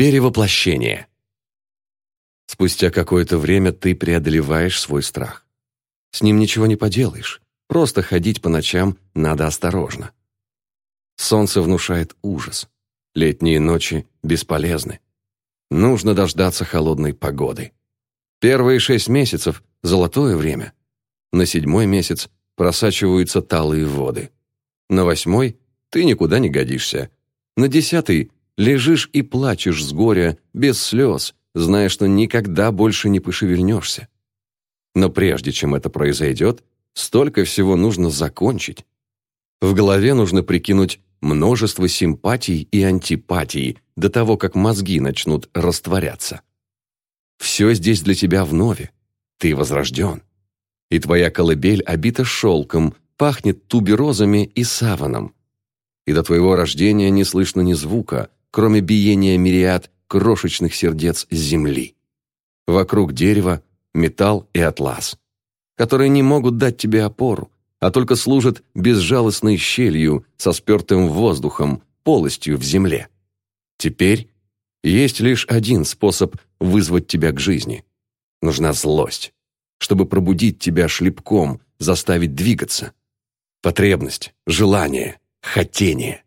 Перевоплощение. Спустя какое-то время ты преодолеваешь свой страх. С ним ничего не поделаешь. Просто ходить по ночам надо осторожно. Солнце внушает ужас. Летние ночи бесполезны. Нужно дождаться холодной погоды. Первые шесть месяцев – золотое время. На седьмой месяц просачиваются талые воды. На восьмой ты никуда не годишься. На десятый лежишь и плачешь с горя, без слез, зная, что никогда больше не пошевельнешься. Но прежде чем это произойдет, столько всего нужно закончить. В голове нужно прикинуть множество симпатий и антипатий до того, как мозги начнут растворяться. Все здесь для тебя вновь. Ты возрожден. И твоя колыбель обита шелком, пахнет туберозами и саваном. И до твоего рождения не слышно ни звука, кроме биения мириад крошечных сердец земли. Вокруг дерева металл и атлас, которые не могут дать тебе опору, а только служат безжалостной щелью со спертым воздухом, полостью в земле. Теперь есть лишь один способ вызвать тебя к жизни. Нужна злость, чтобы пробудить тебя шлепком, заставить двигаться. Потребность, желание, хотение.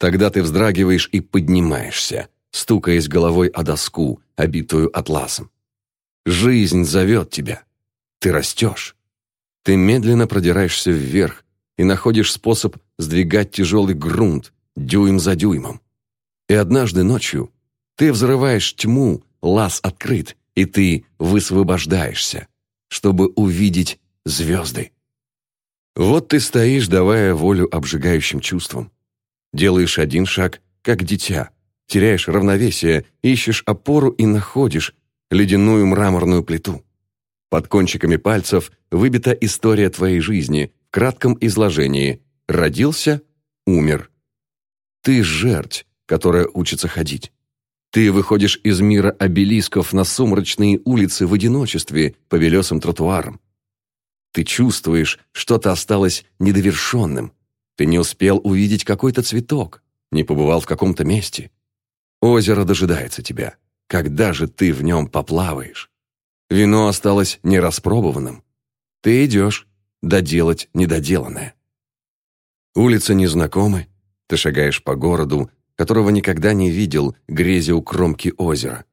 Тогда ты вздрагиваешь и поднимаешься, стукаясь головой о доску, обитую атласом. Жизнь зовет тебя. Ты растешь. Ты медленно продираешься вверх и находишь способ сдвигать тяжелый грунт дюйм за дюймом. И однажды ночью ты взрываешь тьму, лаз открыт, и ты высвобождаешься, чтобы увидеть звезды. Вот ты стоишь, давая волю обжигающим чувствам. Делаешь один шаг, как дитя, теряешь равновесие, ищешь опору и находишь ледяную мраморную плиту. Под кончиками пальцев выбита история твоей жизни в кратком изложении. Родился, умер. Ты жерть, которая учится ходить. Ты выходишь из мира обелисков на сумрачные улицы в одиночестве по белесым тротуарам. Ты чувствуешь, что-то осталось недовершенным. Ты не успел увидеть какой-то цветок, не побывал в каком-то месте. Озеро дожидается тебя. Когда же ты в нем поплаваешь? Вино осталось нераспробованным. Ты идешь доделать недоделанное. Улицы незнакомы. Ты шагаешь по городу, которого никогда не видел, грезя у кромки озера.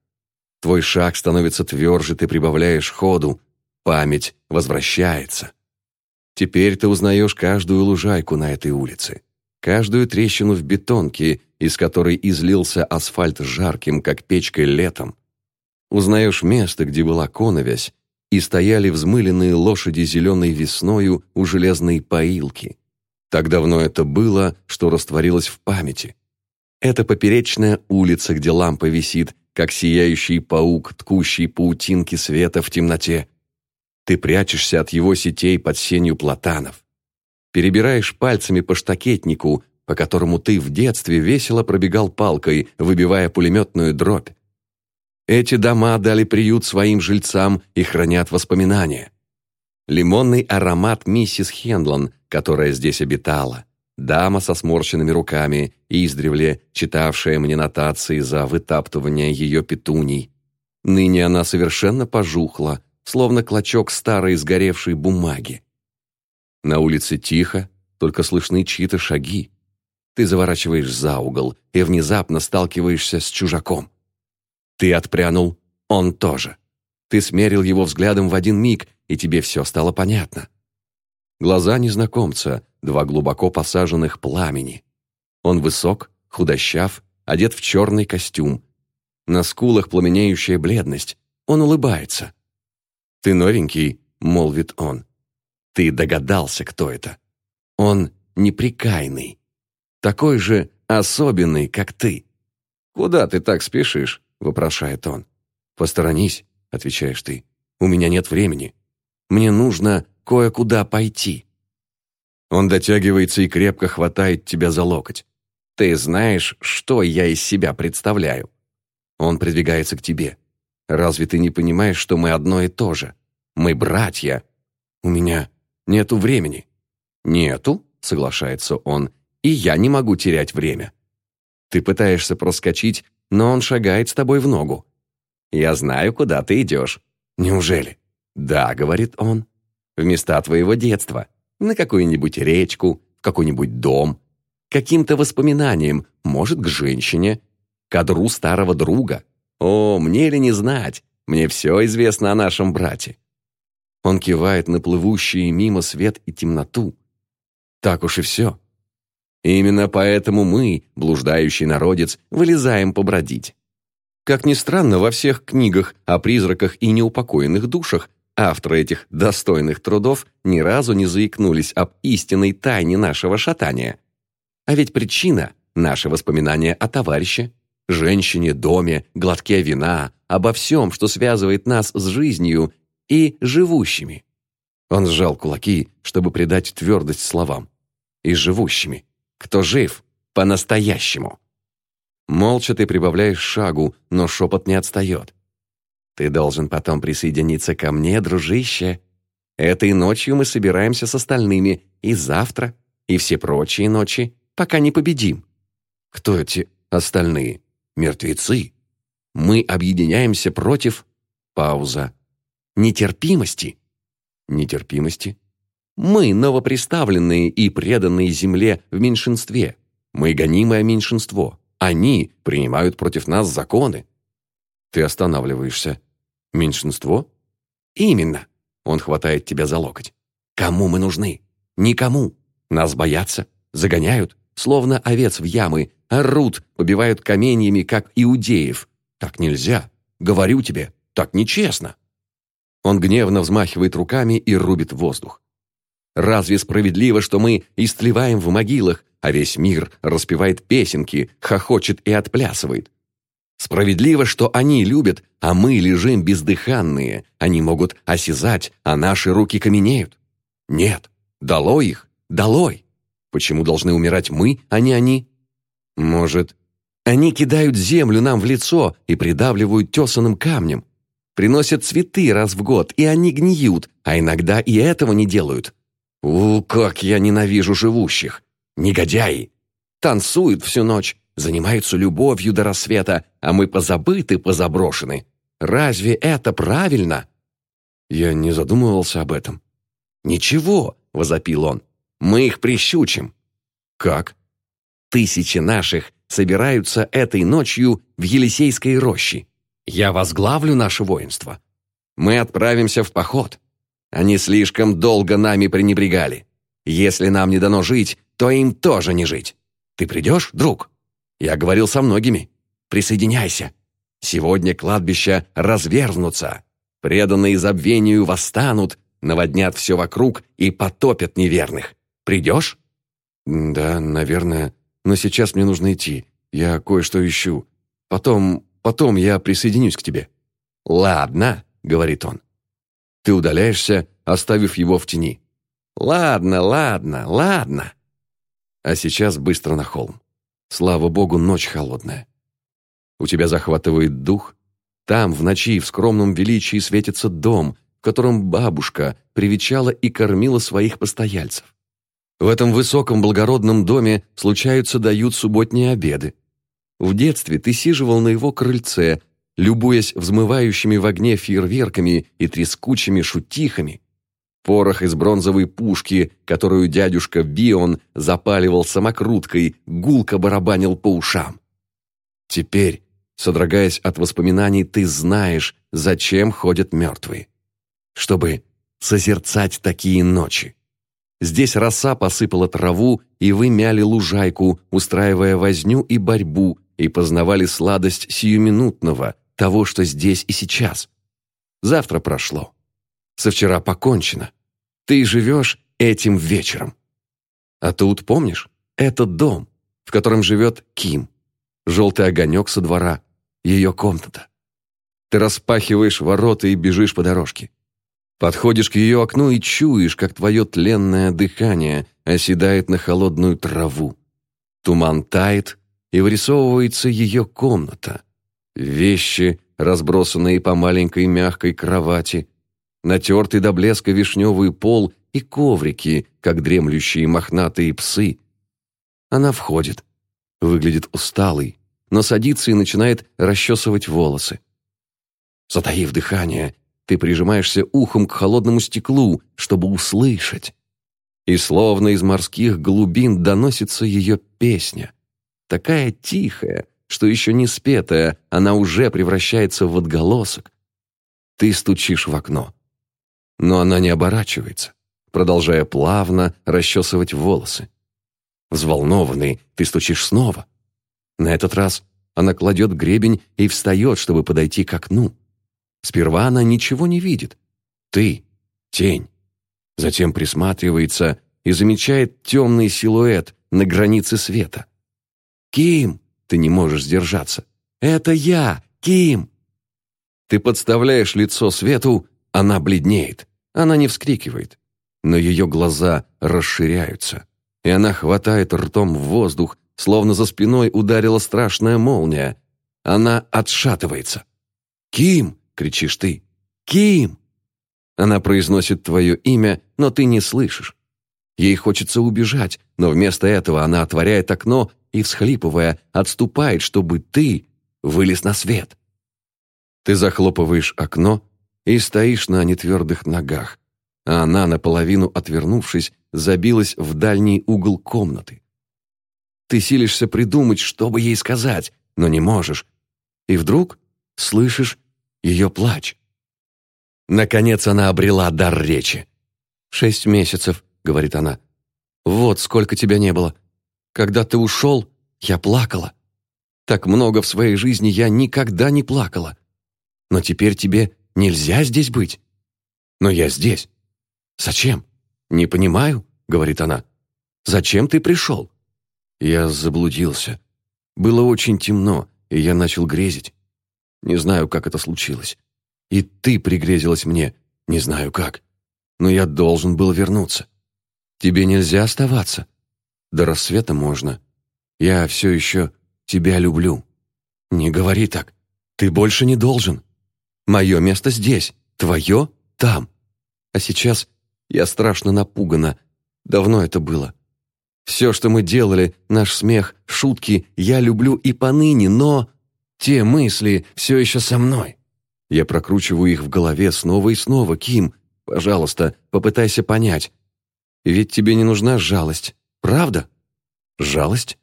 Твой шаг становится тверже, ты прибавляешь ходу, память возвращается. Теперь ты узнаешь каждую лужайку на этой улице, каждую трещину в бетонке, из которой излился асфальт жарким, как печкой летом. Узнаешь место, где была коновязь, и стояли взмыленные лошади зеленой весною у железной поилки. Так давно это было, что растворилось в памяти. Это поперечная улица, где лампа висит, как сияющий паук, ткущий паутинки света в темноте. Ты прячешься от его сетей под сенью платанов. Перебираешь пальцами по штакетнику, по которому ты в детстве весело пробегал палкой, выбивая пулеметную дробь. Эти дома дали приют своим жильцам и хранят воспоминания. Лимонный аромат миссис Хендлон, которая здесь обитала, дама со сморщенными руками, издревле читавшая мне нотации за вытаптывание ее петуний. Ныне она совершенно пожухла, словно клочок старой сгоревшей бумаги. На улице тихо, только слышны чьи-то шаги. Ты заворачиваешь за угол и внезапно сталкиваешься с чужаком. Ты отпрянул, он тоже. Ты смерил его взглядом в один миг, и тебе все стало понятно. Глаза незнакомца, два глубоко посаженных пламени. Он высок, худощав, одет в черный костюм. На скулах пламенеющая бледность. Он улыбается. «Ты новенький», — молвит он. «Ты догадался, кто это. Он неприкаянный такой же особенный, как ты. «Куда ты так спешишь?» — вопрошает он. «Посторонись», — отвечаешь ты. «У меня нет времени. Мне нужно кое-куда пойти». Он дотягивается и крепко хватает тебя за локоть. «Ты знаешь, что я из себя представляю?» Он придвигается к тебе. «Разве ты не понимаешь, что мы одно и то же? Мы братья. У меня нету времени». «Нету?» — соглашается он и я не могу терять время. Ты пытаешься проскочить но он шагает с тобой в ногу. Я знаю, куда ты идешь. Неужели? Да, говорит он. В места твоего детства. На какую-нибудь речку, в какой-нибудь дом. Каким-то воспоминанием, может, к женщине. К одру старого друга. О, мне ли не знать? Мне все известно о нашем брате. Он кивает на плывущие мимо свет и темноту. Так уж и все. Именно поэтому мы, блуждающий народец, вылезаем побродить. Как ни странно, во всех книгах о призраках и неупокоенных душах авторы этих достойных трудов ни разу не заикнулись об истинной тайне нашего шатания. А ведь причина – наши воспоминания о товарище, женщине, доме, глотке вина, обо всем, что связывает нас с жизнью и живущими. Он сжал кулаки, чтобы придать твердость словам. И живущими. Кто жив по-настоящему. Молча ты прибавляешь шагу, но шепот не отстает. Ты должен потом присоединиться ко мне, дружище. Этой ночью мы собираемся с остальными, и завтра, и все прочие ночи, пока не победим. Кто эти остальные? Мертвецы. Мы объединяемся против... Пауза. Нетерпимости. Нетерпимости? Мы новоприставленные и преданные земле в меньшинстве. Мы гонимое меньшинство. Они принимают против нас законы. Ты останавливаешься. Меньшинство? Именно. Он хватает тебя за локоть. Кому мы нужны? Никому. Нас боятся, загоняют, словно овец в ямы, орут, убивают каменьями, как иудеев. Так нельзя. Говорю тебе, так нечестно. Он гневно взмахивает руками и рубит воздух. Разве справедливо, что мы истлеваем в могилах, а весь мир распевает песенки, хохочет и отплясывает? Справедливо, что они любят, а мы лежим бездыханные. Они могут осязать, а наши руки каменеют. Нет, долой их, долой. Почему должны умирать мы, а не они? Может, они кидают землю нам в лицо и придавливают тесаным камнем. Приносят цветы раз в год, и они гниют, а иногда и этого не делают. У, как я ненавижу живущих! Негодяи! Танцуют всю ночь, занимаются любовью до рассвета, а мы позабыты, позаброшены. Разве это правильно?» Я не задумывался об этом. «Ничего», — возопил он, — «мы их прищучим». «Как?» «Тысячи наших собираются этой ночью в Елисейской роще. Я возглавлю наше воинство. Мы отправимся в поход. Они слишком долго нами пренебрегали. Если нам не дано жить, то им тоже не жить. Ты придешь, друг?» Я говорил со многими. Присоединяйся. Сегодня кладбища разверзнутся. Преданные забвению восстанут, наводнят все вокруг и потопят неверных. Придешь?» «Да, наверное. Но сейчас мне нужно идти. Я кое-что ищу. Потом, потом я присоединюсь к тебе». «Ладно», — говорит он. Ты удаляешься, оставив его в тени. «Ладно, ладно, ладно». А сейчас быстро на холм. Слава богу, ночь холодная. У тебя захватывает дух. Там, в ночи, в скромном величии светится дом, в котором бабушка привечала и кормила своих постояльцев. В этом высоком благородном доме случаются дают субботние обеды. В детстве ты сиживал на его крыльце, любуясь взмывающими в огне фейерверками и трескучими шутихами, Порох из бронзовой пушки, которую дядюшка Бион запаливал самокруткой, гулко барабанил по ушам. Теперь, содрогаясь от воспоминаний, ты знаешь, зачем ходят мертвые. Чтобы созерцать такие ночи. Здесь роса посыпала траву, и вы мяли лужайку, устраивая возню и борьбу, и познавали сладость сиюминутного, того, что здесь и сейчас. Завтра прошло. Со вчера покончено. Ты живешь этим вечером. А тут, помнишь, этот дом, в котором живет Ким. Желтый огонек со двора, ее комната. Ты распахиваешь ворота и бежишь по дорожке. Подходишь к ее окну и чуешь, как твое тленное дыхание оседает на холодную траву. Туман тает, и вырисовывается ее комната. Вещи, разбросанные по маленькой мягкой кровати, натертый до блеска вишневый пол и коврики, как дремлющие мохнатые псы. Она входит, выглядит усталой, но садится и начинает расчесывать волосы. Затаив дыхание, ты прижимаешься ухом к холодному стеклу, чтобы услышать. И словно из морских глубин доносится ее песня. Такая тихая, что еще не спетая, она уже превращается в отголосок. Ты стучишь в окно. Но она не оборачивается, продолжая плавно расчесывать волосы. Взволнованный, ты стучишь снова. На этот раз она кладет гребень и встает, чтобы подойти к окну. Сперва она ничего не видит. Ты — тень. Затем присматривается и замечает темный силуэт на границе света. «Ким!» — ты не можешь сдержаться. «Это я! Ким!» Ты подставляешь лицо свету, она бледнеет. Она не вскрикивает. Но ее глаза расширяются и она хватает ртом в воздух, словно за спиной ударила страшная молния. Она отшатывается. «Ким!» — кричишь ты. «Ким!» Она произносит твое имя, но ты не слышишь. Ей хочется убежать, но вместо этого она отворяет окно и, всхлипывая, отступает, чтобы ты вылез на свет. Ты захлопываешь окно и стоишь на нетвердых ногах, а она, наполовину отвернувшись, забилась в дальний угол комнаты. Ты силишься придумать, что бы ей сказать, но не можешь. И вдруг слышишь ее плач. Наконец она обрела дар речи. «Шесть месяцев», — говорит она. «Вот сколько тебя не было. Когда ты ушел, я плакала. Так много в своей жизни я никогда не плакала. Но теперь тебе нельзя здесь быть. Но я здесь. Зачем? Не понимаю. — говорит она. «Зачем ты пришел?» Я заблудился. Было очень темно, и я начал грезить. Не знаю, как это случилось. И ты пригрезилась мне, не знаю как. Но я должен был вернуться. Тебе нельзя оставаться. До рассвета можно. Я все еще тебя люблю. Не говори так. Ты больше не должен. Мое место здесь, твое там. А сейчас я страшно напугана, Давно это было. Все, что мы делали, наш смех, шутки, я люблю и поныне, но... Те мысли все еще со мной. Я прокручиваю их в голове снова и снова. Ким, пожалуйста, попытайся понять. Ведь тебе не нужна жалость, правда? Жалость?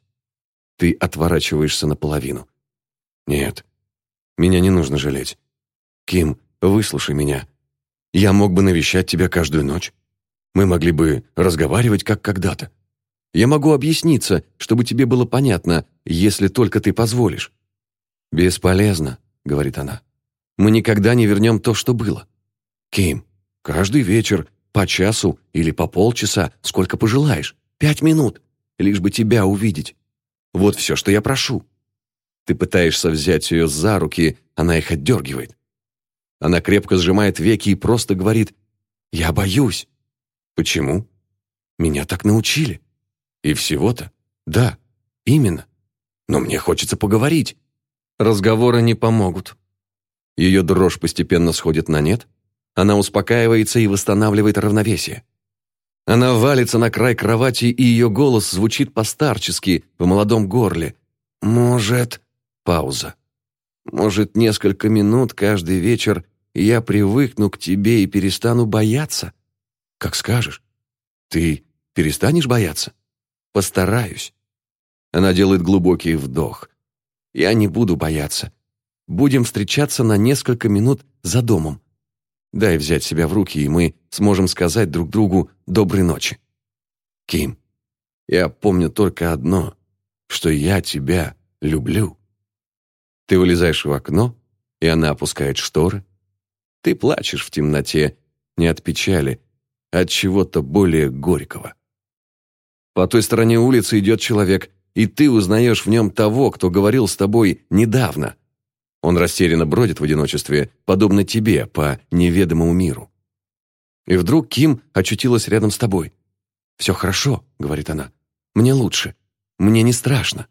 Ты отворачиваешься наполовину. Нет, меня не нужно жалеть. Ким, выслушай меня. Я мог бы навещать тебя каждую ночь. Мы могли бы разговаривать, как когда-то. Я могу объясниться, чтобы тебе было понятно, если только ты позволишь». «Бесполезно», — говорит она. «Мы никогда не вернем то, что было. Ким, каждый вечер, по часу или по полчаса, сколько пожелаешь, пять минут, лишь бы тебя увидеть. Вот все, что я прошу». Ты пытаешься взять ее за руки, она их отдергивает. Она крепко сжимает веки и просто говорит «Я боюсь». Почему? Меня так научили. И всего-то? Да, именно. Но мне хочется поговорить. Разговоры не помогут. Ее дрожь постепенно сходит на нет. Она успокаивается и восстанавливает равновесие. Она валится на край кровати, и ее голос звучит постарчески в молодом горле. «Может...» Пауза. «Может, несколько минут каждый вечер я привыкну к тебе и перестану бояться?» Как скажешь. Ты перестанешь бояться? Постараюсь. Она делает глубокий вдох. Я не буду бояться. Будем встречаться на несколько минут за домом. Дай взять себя в руки, и мы сможем сказать друг другу доброй ночи. Ким, я помню только одно, что я тебя люблю. Ты вылезаешь в окно, и она опускает шторы. Ты плачешь в темноте, не от печали, от чего-то более горького. По той стороне улицы идет человек, и ты узнаешь в нем того, кто говорил с тобой недавно. Он растерянно бродит в одиночестве, подобно тебе, по неведомому миру. И вдруг Ким очутилась рядом с тобой. «Все хорошо», — говорит она. «Мне лучше. Мне не страшно».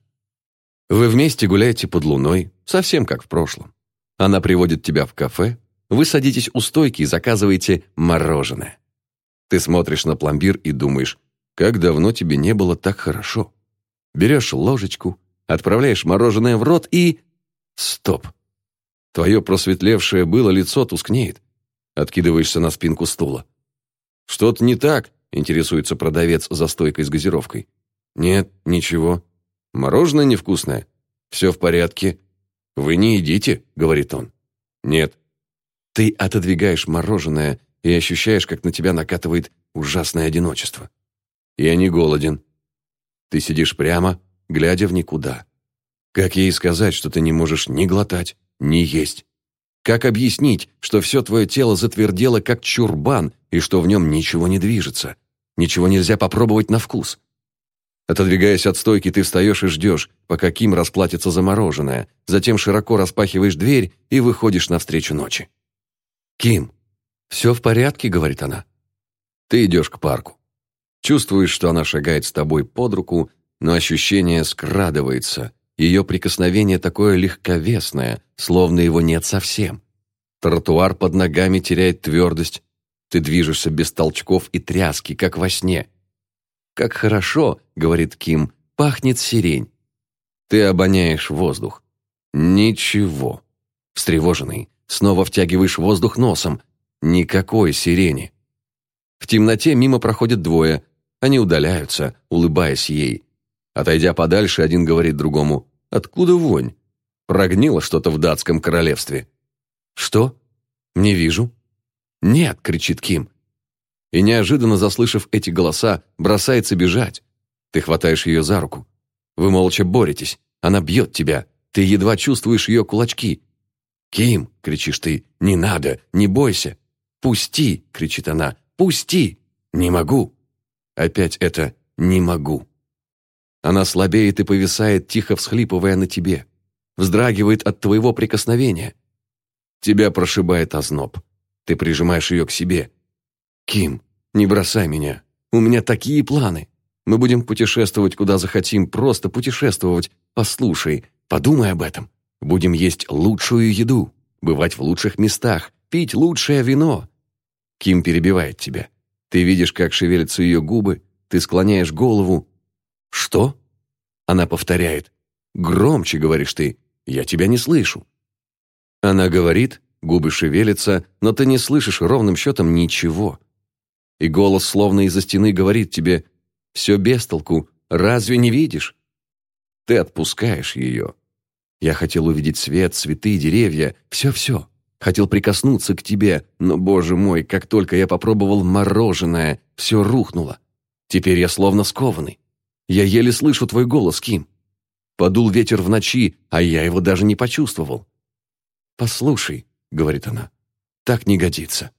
Вы вместе гуляете под луной, совсем как в прошлом. Она приводит тебя в кафе, вы садитесь у стойки и заказываете мороженое. Ты смотришь на пломбир и думаешь, как давно тебе не было так хорошо. Берешь ложечку, отправляешь мороженое в рот и... Стоп. Твое просветлевшее было лицо тускнеет. Откидываешься на спинку стула. «Что-то не так?» – интересуется продавец за стойкой с газировкой. «Нет, ничего. Мороженое невкусное. Все в порядке. Вы не едите?» – говорит он. «Нет». Ты отодвигаешь мороженое и ощущаешь, как на тебя накатывает ужасное одиночество. Я не голоден. Ты сидишь прямо, глядя в никуда. Как ей сказать, что ты не можешь ни глотать, ни есть? Как объяснить, что все твое тело затвердело, как чурбан, и что в нем ничего не движется? Ничего нельзя попробовать на вкус. Отодвигаясь от стойки, ты встаешь и ждешь, пока Ким расплатится за мороженое, затем широко распахиваешь дверь и выходишь навстречу ночи. «Ким, все в порядке», — говорит она. Ты идешь к парку. Чувствуешь, что она шагает с тобой под руку, но ощущение скрадывается. Ее прикосновение такое легковесное, словно его нет совсем. Тротуар под ногами теряет твердость. Ты движешься без толчков и тряски, как во сне. «Как хорошо», — говорит Ким, — «пахнет сирень». Ты обоняешь воздух. Ничего. Встревоженный, снова втягиваешь воздух носом. Никакой сирени. В темноте мимо проходят двое. Они удаляются, улыбаясь ей. Отойдя подальше, один говорит другому «Откуда вонь?» Прогнило что-то в датском королевстве. «Что? Не вижу». «Нет!» — кричит Ким. И неожиданно, заслышав эти голоса, бросается бежать. Ты хватаешь ее за руку. Вы молча боретесь. Она бьет тебя. Ты едва чувствуешь ее кулачки. «Ким!» — кричишь ты. «Не надо! Не бойся!» «Пусти!» — кричит она. «Пусти!» «Не могу!» Опять это «не могу». Она слабеет и повисает, тихо всхлипывая на тебе. Вздрагивает от твоего прикосновения. Тебя прошибает озноб. Ты прижимаешь ее к себе. «Ким, не бросай меня. У меня такие планы. Мы будем путешествовать, куда захотим, просто путешествовать. Послушай, подумай об этом. Будем есть лучшую еду, бывать в лучших местах, пить лучшее вино». Ким перебивает тебя. Ты видишь, как шевелятся ее губы, ты склоняешь голову, «Что?» Она повторяет. «Громче, — говоришь ты, — я тебя не слышу». Она говорит, губы шевелятся, но ты не слышишь ровным счетом ничего. И голос словно из-за стены говорит тебе «Все без толку, разве не видишь?» Ты отпускаешь ее. Я хотел увидеть свет, цветы, деревья, все-все. Хотел прикоснуться к тебе, но, боже мой, как только я попробовал мороженое, все рухнуло. Теперь я словно скованный. Я еле слышу твой голос, Ким. Подул ветер в ночи, а я его даже не почувствовал. «Послушай», — говорит она, — «так не годится.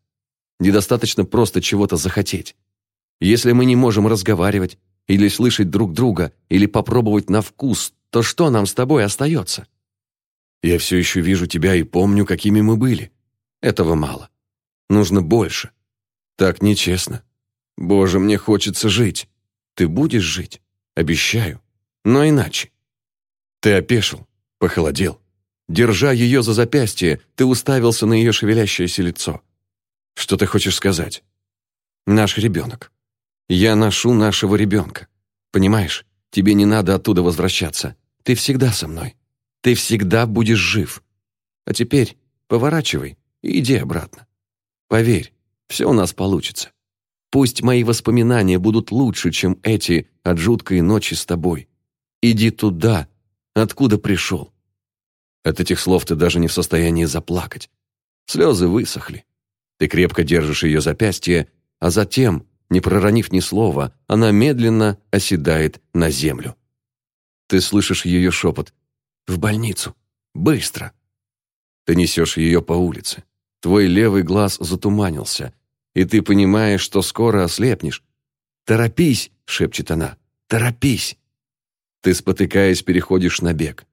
Недостаточно просто чего-то захотеть. Если мы не можем разговаривать, или слышать друг друга, или попробовать на вкус, то что нам с тобой остается? Я все еще вижу тебя и помню, какими мы были. Этого мало. Нужно больше. Так нечестно. Боже, мне хочется жить. Ты будешь жить. Обещаю. Но иначе. Ты опешил, похолодел. Держа ее за запястье, ты уставился на ее шевелящееся лицо. Что ты хочешь сказать? Наш ребенок. Я ношу нашего ребенка. Понимаешь, тебе не надо оттуда возвращаться. Ты всегда со мной. Ты всегда будешь жив. А теперь поворачивай и иди обратно. Поверь, все у нас получится. Пусть мои воспоминания будут лучше, чем эти от жуткой ночи с тобой. Иди туда, откуда пришел. От этих слов ты даже не в состоянии заплакать. Слезы высохли. Ты крепко держишь ее запястье, а затем, не проронив ни слова, она медленно оседает на землю. Ты слышишь ее шепот. «В больницу! Быстро!» Ты несешь ее по улице. Твой левый глаз затуманился, и ты понимаешь, что скоро ослепнешь. «Торопись!» — шепчет она. «Торопись!» Ты, спотыкаясь, переходишь на бег.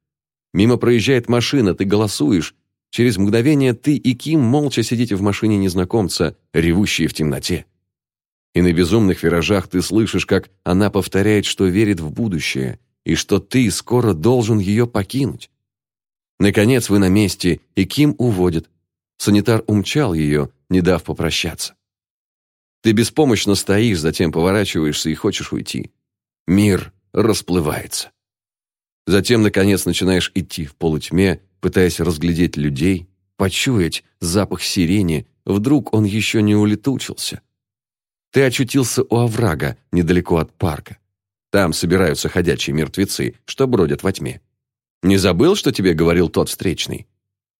Мимо проезжает машина, ты голосуешь. Через мгновение ты и Ким молча сидите в машине незнакомца, ревущие в темноте. И на безумных виражах ты слышишь, как она повторяет, что верит в будущее, и что ты скоро должен ее покинуть. Наконец вы на месте, и Ким уводит. Санитар умчал ее, не дав попрощаться. Ты беспомощно стоишь, затем поворачиваешься и хочешь уйти. Мир расплывается. Затем, наконец, начинаешь идти в полутьме, пытаясь разглядеть людей, почуять запах сирени, вдруг он еще не улетучился. Ты очутился у оврага, недалеко от парка. Там собираются ходячие мертвецы, что бродят во тьме. Не забыл, что тебе говорил тот встречный?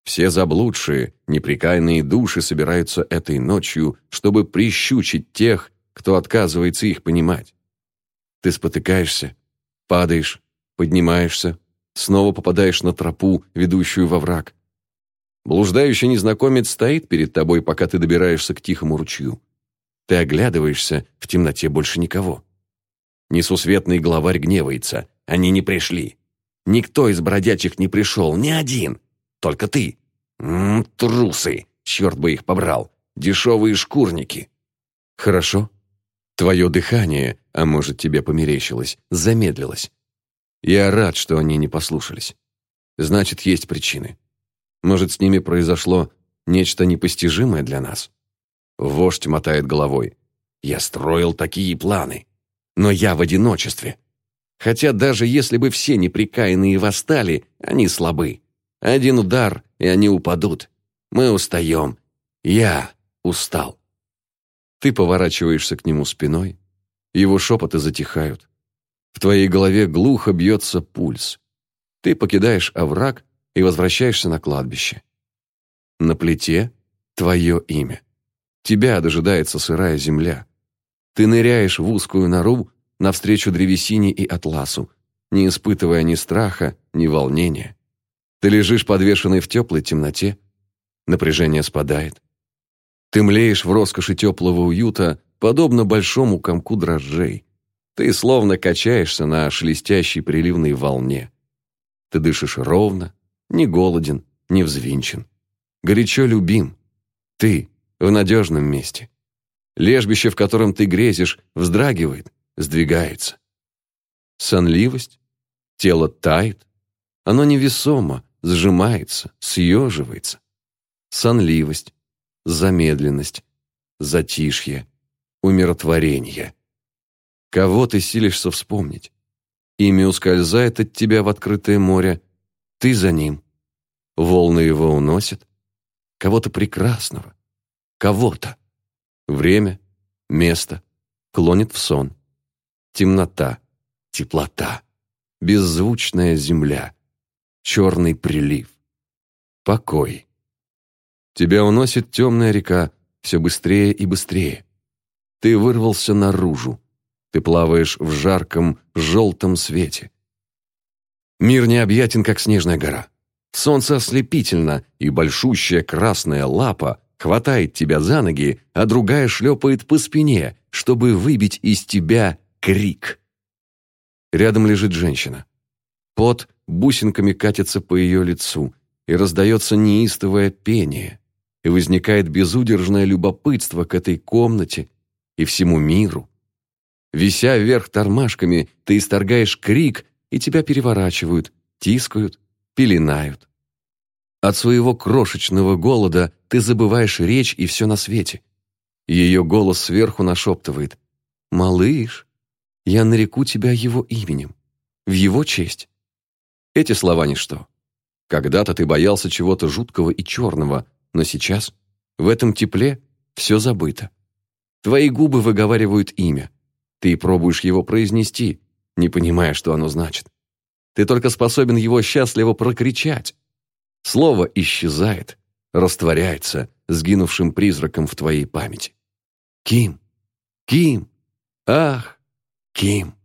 Все заблудшие, неприкаянные души собираются этой ночью, чтобы прищучить тех, кто отказывается их понимать. Ты спотыкаешься, падаешь, поднимаешься, снова попадаешь на тропу, ведущую во враг. Блуждающий незнакомец стоит перед тобой, пока ты добираешься к тихому ручью. Ты оглядываешься, в темноте больше никого. Несусветный главарь гневается. Они не пришли. Никто из бродячих не пришел, ни один. Только ты. М -м, трусы, черт бы их побрал. Дешевые шкурники. Хорошо. Твое дыхание, а может тебе померещилось, замедлилось. Я рад, что они не послушались. Значит, есть причины. Может, с ними произошло нечто непостижимое для нас? Вождь мотает головой. Я строил такие планы. Но я в одиночестве. Хотя даже если бы все неприкаянные восстали, они слабы. Один удар, и они упадут. Мы устаем. Я устал. Ты поворачиваешься к нему спиной. Его шепоты затихают. В твоей голове глухо бьется пульс. Ты покидаешь овраг и возвращаешься на кладбище. На плите твое имя. Тебя дожидается сырая земля. Ты ныряешь в узкую нору навстречу древесине и атласу, не испытывая ни страха, ни волнения. Ты лежишь подвешенный в теплой темноте, напряжение спадает. Ты млеешь в роскоши теплого уюта, подобно большому комку дрожжей. Ты словно качаешься на шелестящей приливной волне. Ты дышишь ровно, не голоден, не взвинчен. Горячо любим. Ты в надежном месте. Лежбище, в котором ты грезишь, вздрагивает, сдвигается. Сонливость? Тело тает? Оно невесомо, сжимается, съеживается. Сонливость, замедленность, затишье, умиротворение. Кого ты силишься вспомнить? Имя ускользает от тебя в открытое море, ты за ним. Волны его уносят. Кого-то прекрасного, кого-то. Время, место клонит в сон. Темнота, теплота, беззвучная земля, черный прилив, покой. Тебя уносит темная река все быстрее и быстрее. Ты вырвался наружу. Ты плаваешь в жарком, желтом свете. Мир необъятен, как снежная гора. Солнце ослепительно, и большущая красная лапа хватает тебя за ноги, а другая шлепает по спине, чтобы выбить из тебя крик. Рядом лежит женщина. Пот бусинками катится по ее лицу, и раздается неистовое пение, и возникает безудержное любопытство к этой комнате и всему миру. Вися вверх тормашками, ты исторгаешь крик, и тебя переворачивают, тискают, пеленают. От своего крошечного голода ты забываешь речь и все на свете. Ее голос сверху нашептывает «Малыш, я нареку тебя его именем, в его честь». Эти слова ничто. Когда-то ты боялся чего-то жуткого и черного, но сейчас, в этом тепле, все забыто. Твои губы выговаривают имя. Ты пробуешь его произнести, не понимая, что оно значит. Ты только способен его счастливо прокричать. Слово исчезает, растворяется, сгинувшим призраком в твоей памяти. Ким, Ким, ах, Ким.